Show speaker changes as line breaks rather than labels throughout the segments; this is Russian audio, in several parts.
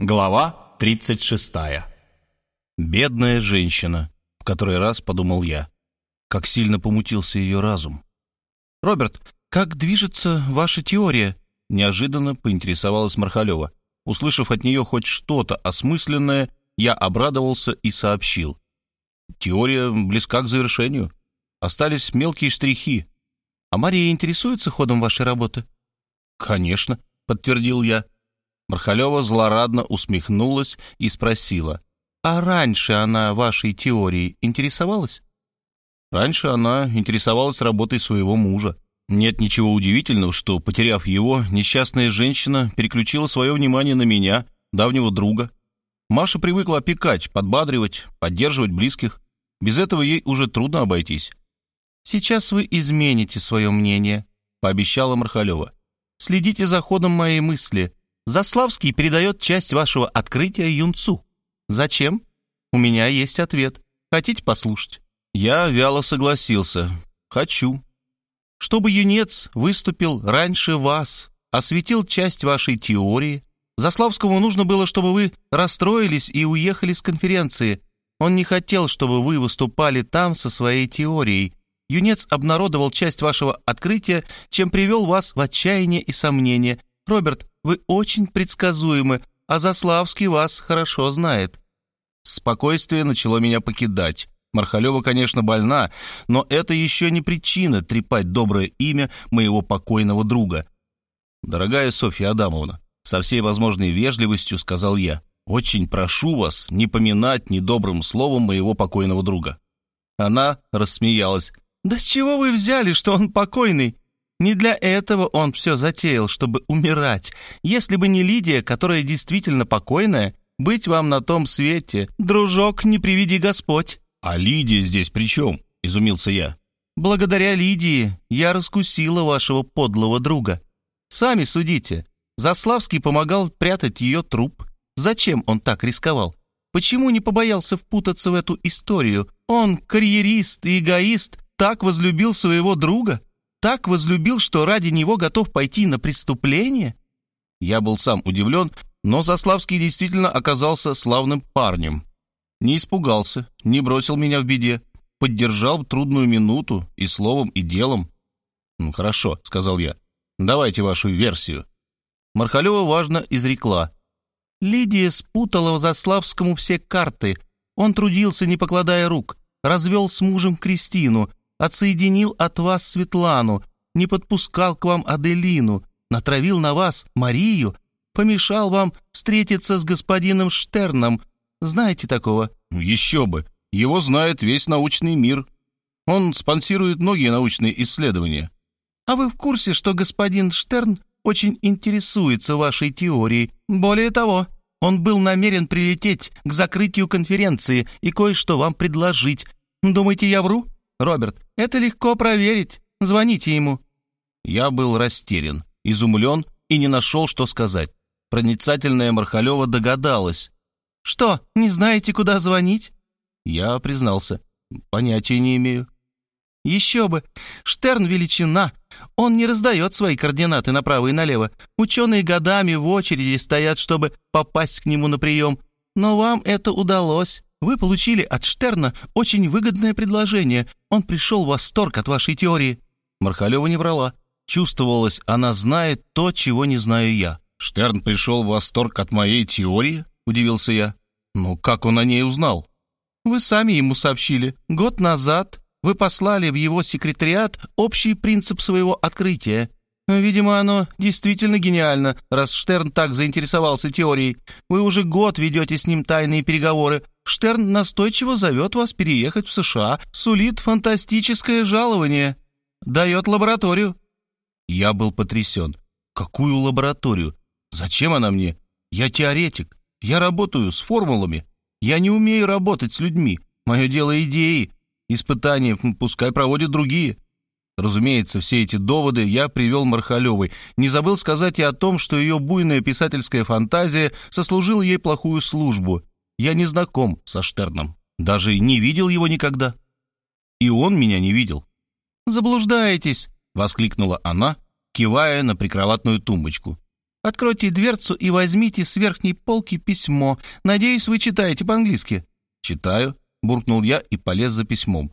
Глава 36. Бедная женщина, в который раз подумал я. Как сильно помутился ее разум. «Роберт, как движется ваша теория?» Неожиданно поинтересовалась Мархалева. Услышав от нее хоть что-то осмысленное, я обрадовался и сообщил. «Теория близка к завершению. Остались мелкие штрихи. А Мария интересуется ходом вашей работы?» «Конечно», — подтвердил я. Мархалева злорадно усмехнулась и спросила, «А раньше она вашей теорией интересовалась?» Раньше она интересовалась работой своего мужа. Нет ничего удивительного, что, потеряв его, несчастная женщина переключила свое внимание на меня, давнего друга. Маша привыкла опекать, подбадривать, поддерживать близких. Без этого ей уже трудно обойтись. «Сейчас вы измените свое мнение», — пообещала Мархалева. «Следите за ходом моей мысли. Заславский передает часть вашего открытия юнцу. Зачем? У меня есть ответ. Хотите послушать? Я вяло согласился. Хочу. Чтобы юнец выступил раньше вас, осветил часть вашей теории. Заславскому нужно было, чтобы вы расстроились и уехали с конференции. Он не хотел, чтобы вы выступали там со своей теорией. Юнец обнародовал часть вашего открытия, чем привел вас в отчаяние и сомнение. Роберт, вы очень предсказуемы, а Заславский вас хорошо знает». Спокойствие начало меня покидать. Мархалева, конечно, больна, но это еще не причина трепать доброе имя моего покойного друга. «Дорогая Софья Адамовна», со всей возможной вежливостью сказал я, «очень прошу вас не поминать недобрым словом моего покойного друга». Она рассмеялась. «Да с чего вы взяли, что он покойный? Не для этого он все затеял, чтобы умирать. Если бы не Лидия, которая действительно покойная, быть вам на том свете, дружок, не приведи Господь». «А Лидия здесь при чем?» — изумился я. «Благодаря Лидии я раскусила вашего подлого друга. Сами судите. Заславский помогал прятать ее труп. Зачем он так рисковал? Почему не побоялся впутаться в эту историю? Он, карьерист и эгоист, так возлюбил своего друга?» Так возлюбил, что ради него готов пойти на преступление? Я был сам удивлен, но Заславский действительно оказался славным парнем. Не испугался, не бросил меня в беде, поддержал трудную минуту и словом, и делом. «Ну, хорошо», — сказал я, — «давайте вашу версию». Мархалева важно изрекла. Лидия спутала Заславскому все карты. Он трудился, не покладая рук, развел с мужем Кристину, отсоединил от вас Светлану, не подпускал к вам Аделину, натравил на вас Марию, помешал вам встретиться с господином Штерном. Знаете такого?» «Еще бы! Его знает весь научный мир. Он спонсирует многие научные исследования». «А вы в курсе, что господин Штерн очень интересуется вашей теорией? Более того, он был намерен прилететь к закрытию конференции и кое-что вам предложить. Думаете, я вру?» «Роберт, это легко проверить. Звоните ему». Я был растерян, изумлен и не нашел, что сказать. Проницательная Мархалева догадалась. «Что, не знаете, куда звонить?» Я признался. «Понятия не имею». «Еще бы! Штерн величина. Он не раздает свои координаты направо и налево. Ученые годами в очереди стоят, чтобы попасть к нему на прием. Но вам это удалось. Вы получили от Штерна очень выгодное предложение. Он пришел в восторг от вашей теории». Мархалева не врала. Чувствовалось, она знает то, чего не знаю я. «Штерн пришел в восторг от моей теории?» – удивился я. «Ну, как он о ней узнал?» «Вы сами ему сообщили. Год назад вы послали в его секретариат общий принцип своего открытия. Видимо, оно действительно гениально, раз Штерн так заинтересовался теорией. Вы уже год ведете с ним тайные переговоры, Штерн настойчиво зовет вас переехать в США, сулит фантастическое жалование, дает лабораторию». Я был потрясен. «Какую лабораторию? Зачем она мне? Я теоретик. Я работаю с формулами. Я не умею работать с людьми. Мое дело идеи. Испытания пускай проводят другие». Разумеется, все эти доводы я привел Мархалевой. Не забыл сказать и о том, что ее буйная писательская фантазия сослужила ей плохую службу, я не знаком со Штерном, даже не видел его никогда. И он меня не видел. «Заблуждаетесь!» — воскликнула она, кивая на прикроватную тумбочку. Откройте дверцу и возьмите с верхней полки письмо. Надеюсь, вы читаете по-английски». «Читаю», — буркнул я и полез за письмом.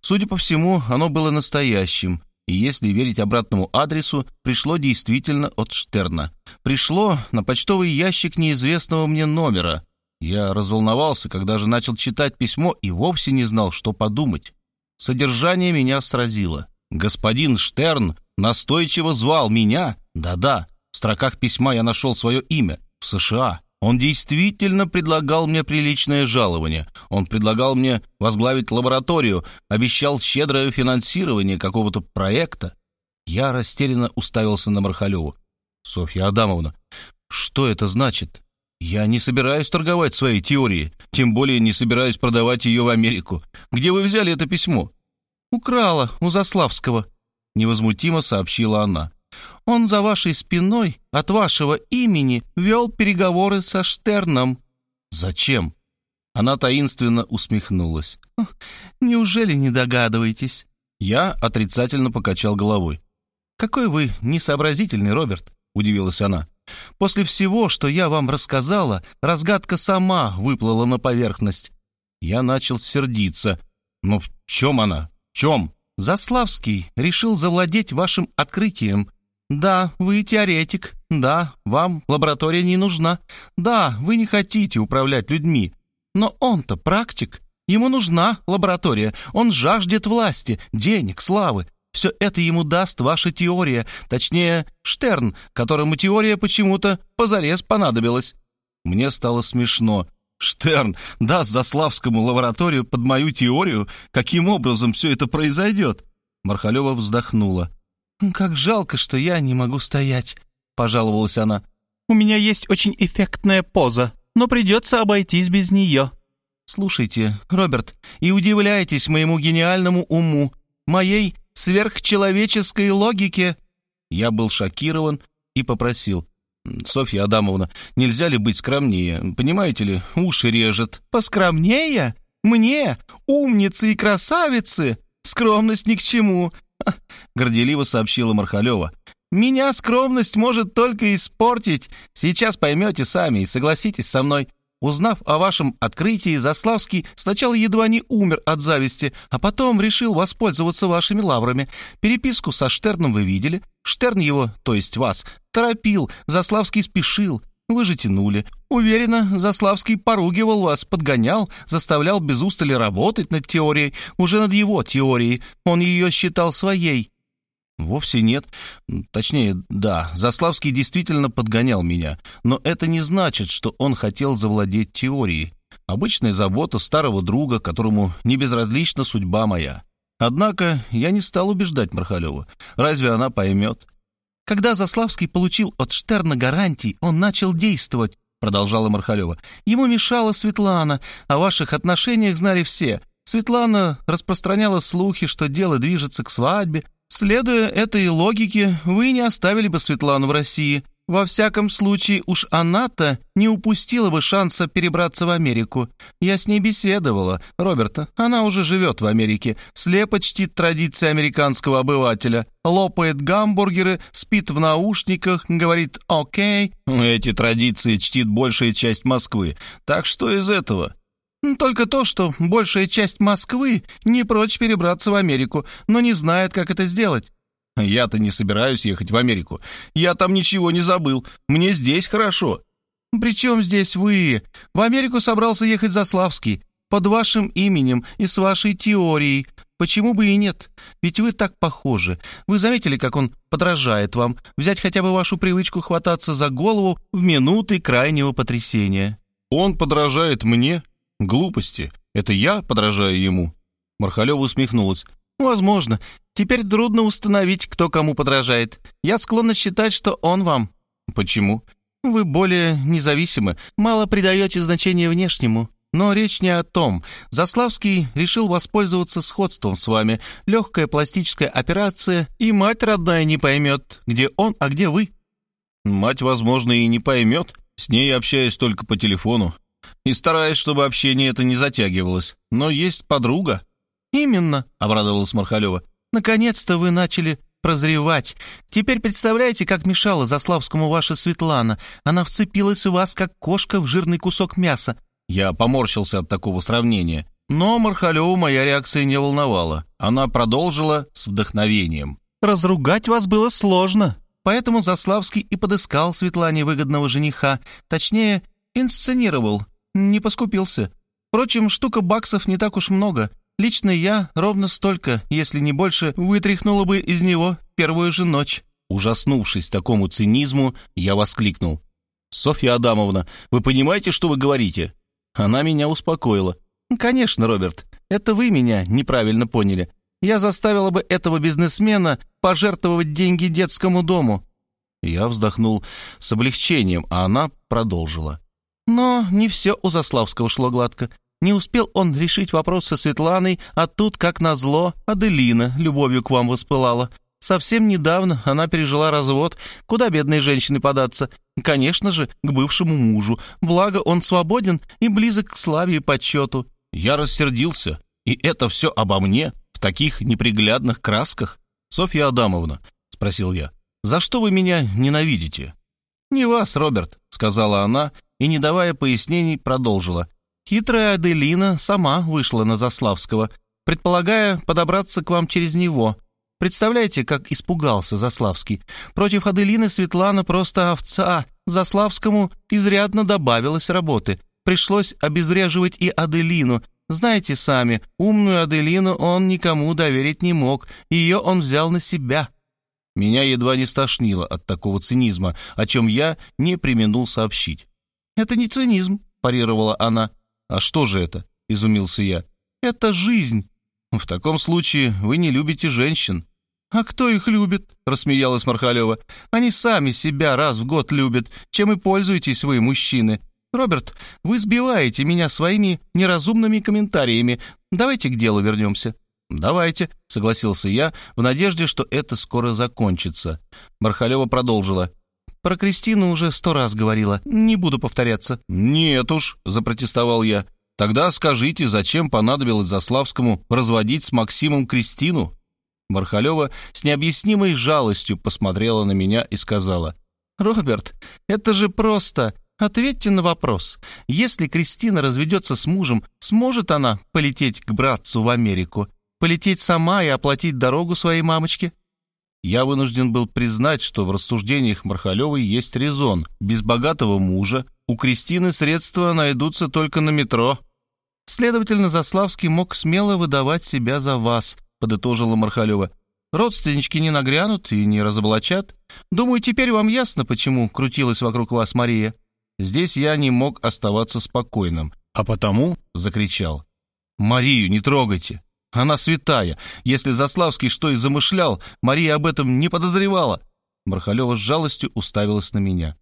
Судя по всему, оно было настоящим, и если верить обратному адресу, пришло действительно от Штерна. Пришло на почтовый ящик неизвестного мне номера. Я разволновался, когда же начал читать письмо и вовсе не знал, что подумать. Содержание меня сразило. Господин Штерн настойчиво звал меня. Да-да, в строках письма я нашел свое имя. В США. Он действительно предлагал мне приличное жалование. Он предлагал мне возглавить лабораторию, обещал щедрое финансирование какого-то проекта. Я растерянно уставился на Мархалеву. «Софья Адамовна, что это значит? Я не собираюсь торговать своей теорией, тем более не собираюсь продавать ее в Америку. Где вы взяли это письмо?» «Украла у Заславского», — невозмутимо сообщила она. Он за вашей спиной от вашего имени вел переговоры со Штерном». «Зачем?» Она таинственно усмехнулась. «Неужели не догадываетесь?» Я отрицательно покачал головой. «Какой вы несообразительный, Роберт», — удивилась она. «После всего, что я вам рассказала, разгадка сама выплыла на поверхность». Я начал сердиться. «Но в чем она? В чем?» «Заславский решил завладеть вашим открытием. Да, вы теоретик. Да, вам лаборатория не нужна. Да, вы не хотите управлять людьми. Но он-то практик. Ему нужна лаборатория. Он жаждет власти, денег, славы. Все это ему даст ваша теория, точнее, Штерн, которому теория почему-то позарез понадобилась. Мне стало смешно. Штерн даст Заславскому лабораторию под мою теорию? Каким образом все это произойдет? Мархалева вздохнула. «Как жалко, что я не могу стоять», — пожаловалась она. «У меня есть очень эффектная поза, но придется обойтись без нее». «Слушайте, Роберт, и удивляйтесь моему гениальному уму, моей сверхчеловеческой логике». Я был шокирован и попросил. «Софья Адамовна, нельзя ли быть скромнее? Понимаете ли, уши режет». «Поскромнее? Мне, умницы и красавицы? Скромность ни к чему. — горделиво сообщила Мархалева. «Меня скромность может только испортить. Сейчас поймете сами и согласитесь со мной. Узнав о вашем открытии, Заславский сначала едва не умер от зависти, а потом решил воспользоваться вашими лаврами. Переписку со Штерном вы видели. Штерн его, то есть вас, торопил, Заславский спешил. Вы же тянули. Уверена, Заславский поругивал вас, подгонял, заставлял без устали работать над теорией, уже над его теорией. Он ее считал своей. Вовсе нет. Точнее, да, Заславский действительно подгонял меня, но это не значит, что он хотел завладеть теорией. Обычная забота старого друга, которому не безразлична судьба моя. Однако я не стал убеждать Мархалеву. Разве она поймет? Когда Заславский получил от Штерна гарантий, он начал действовать, продолжала Мархалева. Ему мешала Светлана, о ваших отношениях знали все. Светлана распространяла слухи, что дело движется к свадьбе. Следуя этой логике, вы не оставили бы Светлану в России. Во всяком случае, уж она-то не упустила бы шанса перебраться в Америку. Я с ней беседовала, Роберта. Она уже живет в Америке, слепо чтит традиции американского обывателя, лопает гамбургеры, спит в наушниках, говорит «Окей». Эти традиции чтит большая часть Москвы. Так что из этого? Только то, что большая часть Москвы не прочь перебраться в Америку, но не знает, как это сделать. Я-то не собираюсь ехать в Америку. Я там ничего не забыл. Мне здесь хорошо. При чем здесь вы? В Америку собрался ехать Заславский. Под вашим именем и с вашей теорией. Почему бы и нет? Ведь вы так похожи. Вы заметили, как он подражает вам? Взять хотя бы вашу привычку хвататься за голову в минуты крайнего потрясения. Он подражает мне? Глупости. Это я подражаю ему? Мархалева усмехнулась. «Возможно. Теперь трудно установить, кто кому подражает. Я склонна считать, что он вам». «Почему?» «Вы более независимы, мало придаете значения внешнему. Но речь не о том. Заславский решил воспользоваться сходством с вами. Легкая пластическая операция, и мать родная не поймет, где он, а где вы». «Мать, возможно, и не поймет. С ней общаюсь только по телефону. И стараюсь, чтобы общение это не затягивалось. Но есть подруга». «Именно», — обрадовалась Мархалева. Наконец-то вы начали
прозревать. Теперь представляете, как мешала Заславскому ваша Светлана. Она вцепилась в вас, как кошка в жирный кусок мяса.
Я поморщился от такого сравнения. Но Мархалеву моя реакция не волновала. Она продолжила с вдохновением.
«Разругать вас было сложно, поэтому Заславский и подыскал Светлане выгодного жениха. Точнее, инсценировал, не поскупился. Впрочем, штука баксов не так уж много. Лично я ровно столько, если не больше, вытряхнула бы из него первую же ночь».
Ужаснувшись такому цинизму, я воскликнул. «Софья Адамовна, вы понимаете, что вы говорите?» Она меня успокоила.
«Конечно, Роберт, это вы меня неправильно поняли. Я заставила бы этого бизнесмена пожертвовать деньги детскому дому».
Я вздохнул с облегчением, а она продолжила.
Но не все у Заславского шло гладко. Не успел он решить вопрос со Светланой, а тут, как назло, Аделина любовью к вам воспылала. Совсем недавно она пережила развод. Куда бедной женщины податься? Конечно же, к бывшему мужу. Благо, он свободен и близок к славе и почету.
Я рассердился. И это все обо мне, в таких неприглядных красках? Софья Адамовна, спросил я, за что вы меня ненавидите?
Не вас, Роберт, сказала она и, не давая пояснений, продолжила. Хитрая Аделина сама вышла на Заславского, предполагая подобраться к вам через него. Представляете, как испугался Заславский. Против Аделины Светлана просто овца. Заславскому изрядно добавилось работы. Пришлось обезвреживать и Аделину. Знаете сами, умную Аделину он никому доверить не мог. Ее он взял на себя.
Меня едва не стошнило от такого цинизма, о чем я не применул сообщить.
«Это не цинизм», — парировала она.
«А что же это?» — изумился я.
«Это жизнь».
«В таком случае вы не любите женщин».
«А кто их любит?» — рассмеялась Мархалева. «Они сами себя раз в год любят, чем и пользуетесь вы, мужчины. «Роберт, вы сбиваете меня своими неразумными комментариями. Давайте к делу вернемся».
«Давайте», — согласился я, в надежде, что это скоро закончится. Мархалева продолжила.
«Про Кристину уже сто раз говорила. Не буду повторяться».
«Нет уж», — запротестовал я. «Тогда скажите, зачем понадобилось Заславскому разводить с Максимом Кристину?» Мархалева с необъяснимой жалостью посмотрела на меня и сказала.
«Роберт, это же просто. Ответьте на вопрос. Если Кристина разведется с мужем, сможет она полететь к братцу в Америку? Полететь сама и оплатить дорогу своей мамочке?
Я вынужден был признать, что в рассуждениях Мархалевой есть резон. Без богатого мужа у Кристины средства найдутся только на метро.
Следовательно, Заславский мог смело выдавать себя за вас, подытожила Мархалева. Родственнички не нагрянут и не разоблачат. Думаю, теперь вам ясно, почему крутилась вокруг вас Мария.
Здесь я не мог оставаться спокойным, а потому закричал. «Марию не трогайте! Она святая! Если Заславский что и замышлял, Мария об этом не подозревала!» Мархалева с жалостью уставилась на меня.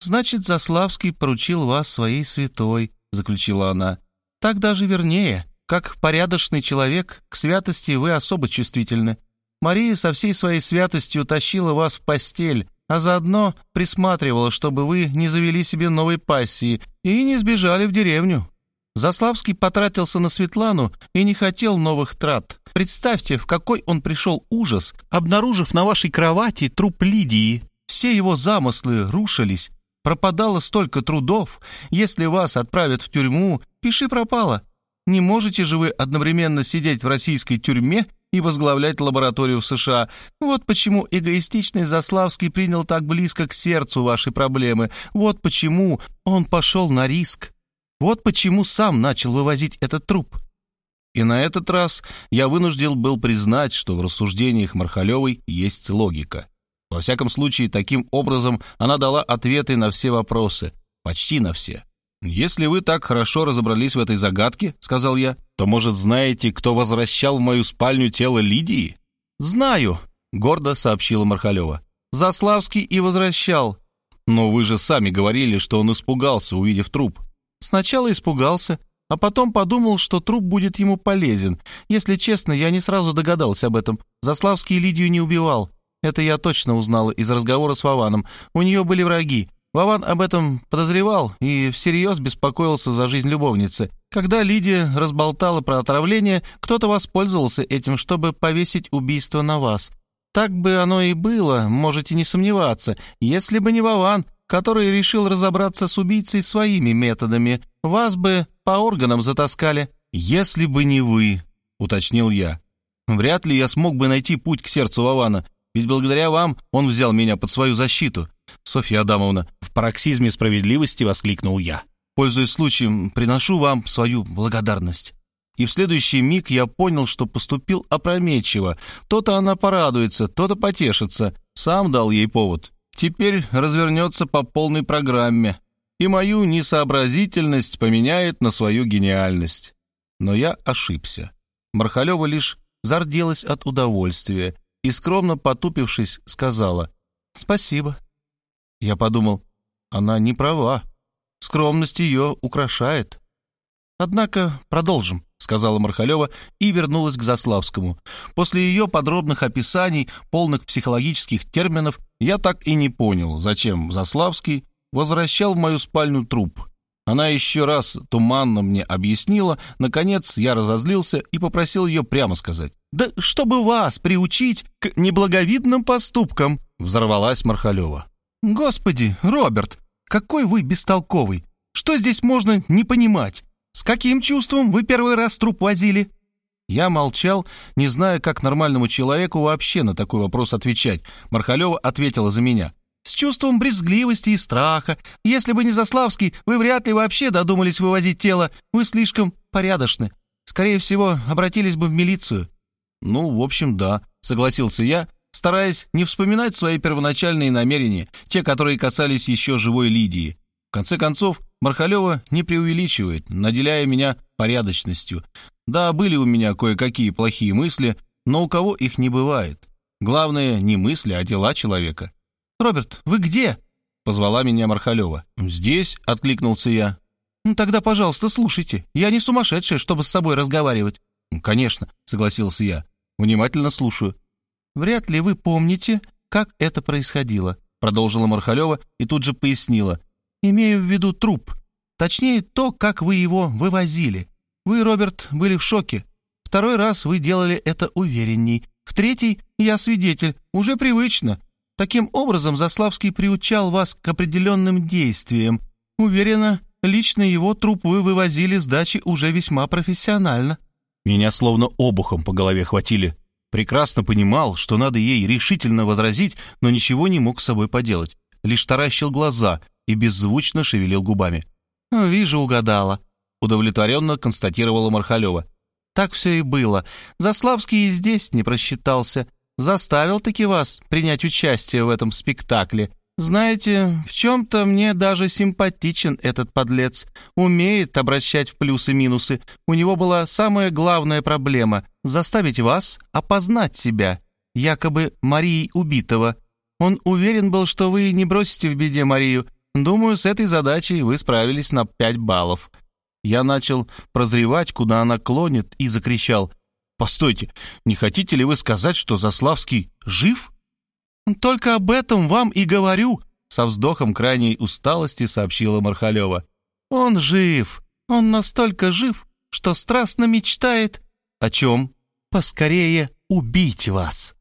«Значит, Заславский поручил вас своей святой», — заключила она. «Так даже вернее. Как порядочный человек, к святости вы особо чувствительны. Мария со всей своей святостью тащила вас в постель, а заодно присматривала, чтобы вы не завели себе новой пассии и не сбежали в деревню. Заславский потратился на Светлану и не хотел новых трат. Представьте, в какой он пришел ужас, обнаружив на вашей кровати труп Лидии. Все его замыслы рушились, пропадало столько трудов. Если вас отправят в тюрьму, пиши пропало. Не можете же вы одновременно сидеть в российской тюрьме и возглавлять лабораторию в США. Вот почему эгоистичный Заславский принял так близко к сердцу ваши проблемы. Вот почему он пошел на риск. Вот почему сам начал вывозить этот труп.
И на этот раз я вынужден был признать, что в рассуждениях Мархалевой есть логика. Во всяком случае, таким образом она дала ответы на все вопросы, почти на все. «Если вы так хорошо разобрались в этой загадке, — сказал я, — то, может, знаете, кто возвращал в мою спальню тело Лидии?»
«Знаю», — гордо сообщила Мархалева. «Заславский и возвращал».
«Но вы же сами говорили, что он испугался, увидев труп».
«Сначала испугался, а потом подумал, что труп будет ему полезен. Если честно, я не сразу догадался об этом. Заславский Лидию не убивал. Это я точно узнала из разговора с Вованом. У нее были враги. Вован об этом подозревал и всерьез беспокоился за жизнь любовницы. Когда Лидия разболтала про отравление, кто-то воспользовался этим, чтобы повесить убийство на вас. Так бы оно и было, можете не сомневаться, если бы не Вован, который решил разобраться с убийцей своими методами. Вас бы по органам затаскали».
«Если бы не вы», — уточнил я. «Вряд ли я смог бы найти путь к сердцу Вована, ведь благодаря вам он взял меня под свою защиту. Софья Адамовна, в пароксизме справедливости воскликнул я. Пользуясь случаем, приношу вам свою благодарность. И в следующий миг я понял, что поступил опрометчиво. То-то она порадуется, то-то потешится. Сам дал ей повод. Теперь развернется по полной программе. И мою несообразительность поменяет на свою гениальность. Но я ошибся. Мархалева лишь зарделась от удовольствия и, скромно потупившись, сказала «Спасибо». Я подумал, она не права. Скромность ее украшает. Однако продолжим, сказала Мархалева и вернулась к Заславскому. После ее подробных описаний, полных психологических терминов, я так и не понял, зачем Заславский возвращал в мою спальню труп. Она еще раз туманно мне объяснила, наконец я разозлился и попросил ее прямо сказать. «Да чтобы вас приучить к неблаговидным поступкам!» Взорвалась Мархалева. «Господи, Роберт, какой вы бестолковый! Что здесь можно не понимать? С каким чувством вы первый раз труп возили?» Я молчал, не зная, как нормальному человеку вообще на такой вопрос отвечать. Мархалева ответила за меня с чувством брезгливости и страха. Если бы не Заславский, вы вряд ли вообще додумались вывозить тело. Вы слишком порядочны. Скорее всего, обратились бы в милицию». «Ну, в общем, да», — согласился я, стараясь не вспоминать свои первоначальные намерения, те, которые касались еще живой Лидии. В конце концов, Мархалева не преувеличивает, наделяя меня порядочностью. Да, были у меня кое-какие плохие мысли, но у кого их не бывает. Главное, не мысли, а дела человека. «Роберт, вы где?» — позвала меня Мархалева. «Здесь», — откликнулся я. «Ну, «Тогда, пожалуйста, слушайте. Я не сумасшедшая, чтобы с собой разговаривать». «Конечно», — согласился я. «Внимательно слушаю». «Вряд ли вы помните, как это происходило», — продолжила Мархалева и тут же пояснила. «Имею в виду труп. Точнее, то, как вы его вывозили. Вы, Роберт, были в шоке. Второй раз вы делали это уверенней. В третий я свидетель, уже привычно. Таким образом, Заславский приучал вас к определенным действиям. Уверена, лично его труп вы вывозили с дачи уже весьма профессионально». Меня словно обухом по голове хватили. Прекрасно понимал, что надо ей решительно возразить, но ничего не мог с собой поделать. Лишь таращил глаза и беззвучно шевелил губами. «Вижу, угадала», — удовлетворенно констатировала Мархалева. «Так все и было. Заславский и здесь не просчитался заставил-таки вас принять участие в этом спектакле. Знаете, в чем-то мне даже симпатичен этот подлец. Умеет обращать в плюсы-минусы. У него была самая главная проблема — заставить вас опознать себя, якобы Марией убитого. Он уверен был, что вы не бросите в беде Марию. Думаю, с этой задачей вы справились на пять баллов. Я начал прозревать, куда она клонит, и закричал — Постойте, не хотите ли вы сказать, что Заславский жив? Только об этом вам и говорю, со вздохом крайней усталости сообщила Мархалева. Он жив. Он настолько жив, что страстно мечтает о чем? Поскорее убить вас.